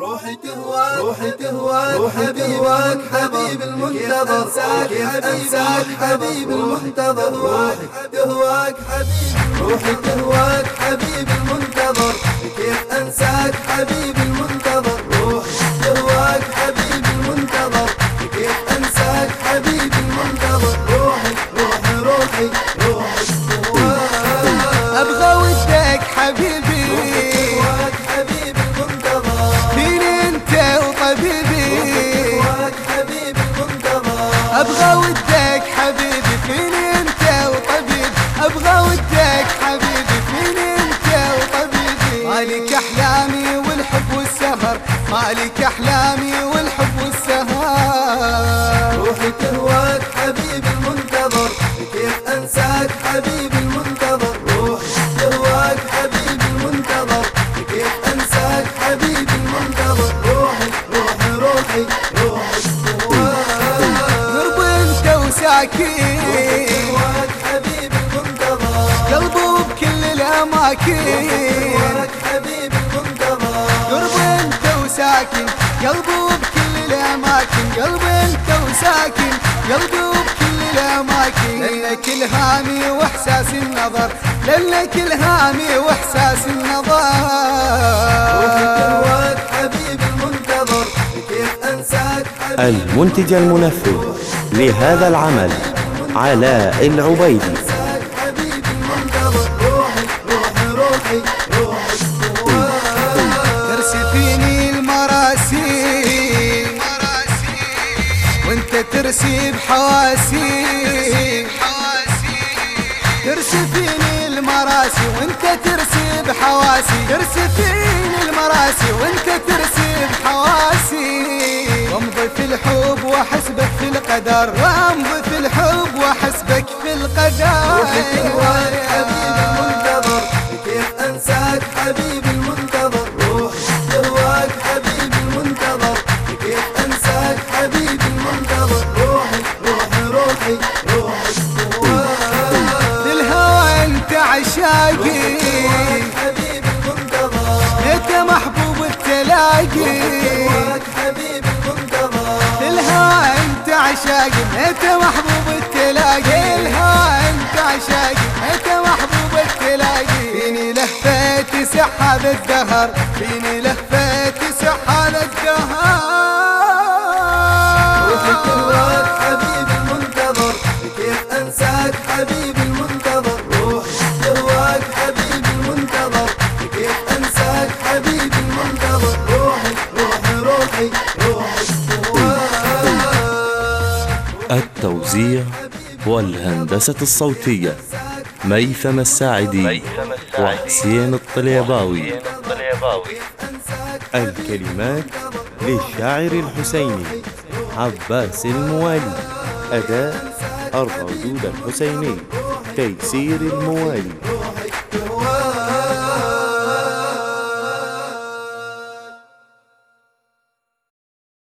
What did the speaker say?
روحي تهواك روحي تهواك روحي تهواك حبيب المنتظر كيف انساك حبيب المنتظر روحي تهواك حبيب روحي تهواك حبيب المنتظر. كيف أنساك حبيب المنتظر؟ روحي تهواك حبيب المنتظر. كيف أنساك حبيب المنتظر؟ روحي روحي روحي روحي تهواك. أبغى ودك حبيبي. أبغى ودك حبيبي فين أنت وطبيب؟ أبغى ودك حبيبي فين أنت وطبيبي؟ مالك أحلامي والحب والسهر مالك أحلامي والحب والسهر. روحي تهواك حبيب المنتظر كيف أنساك حبيب المنتظر؟ روحي تهواك حبيب المنتظر كيف أنساك حبيب حبيب المنتظر قلبه بكل المنتظر قرب انت وساكن قلبه بكل الاماكن قلب انت وساكن قلبه بكل الاماكن لانك الهامي واحساس النظر لانك الهامي واحساس روحي النظر تهواك حبيب المنتظر كيف حبيب المنتج المنفذ. لهذا العمل علاء العبيدي ترسي المراسي وانت ترسي بحواسي ترسي فيني المراسي وانت ترسي بحواسي ترسي فيني المراسي وانت ترسي في القدر عشاقي انت محبوب التلاقي الهوى؟ انت عشاقي انت محبوب التلاقي فيني لهفة سحاب الدهر فيني لهفة سحاب روحي تهواك الدهر حبيب المنتظر كيف أنساك حبيب التوزيع والهندسة الصوتية ميثم الساعدي وحسين الطليباوي. الكلمات للشاعر الحسيني عباس الموالي. أداء الردود الحسيني تيسير الموالي.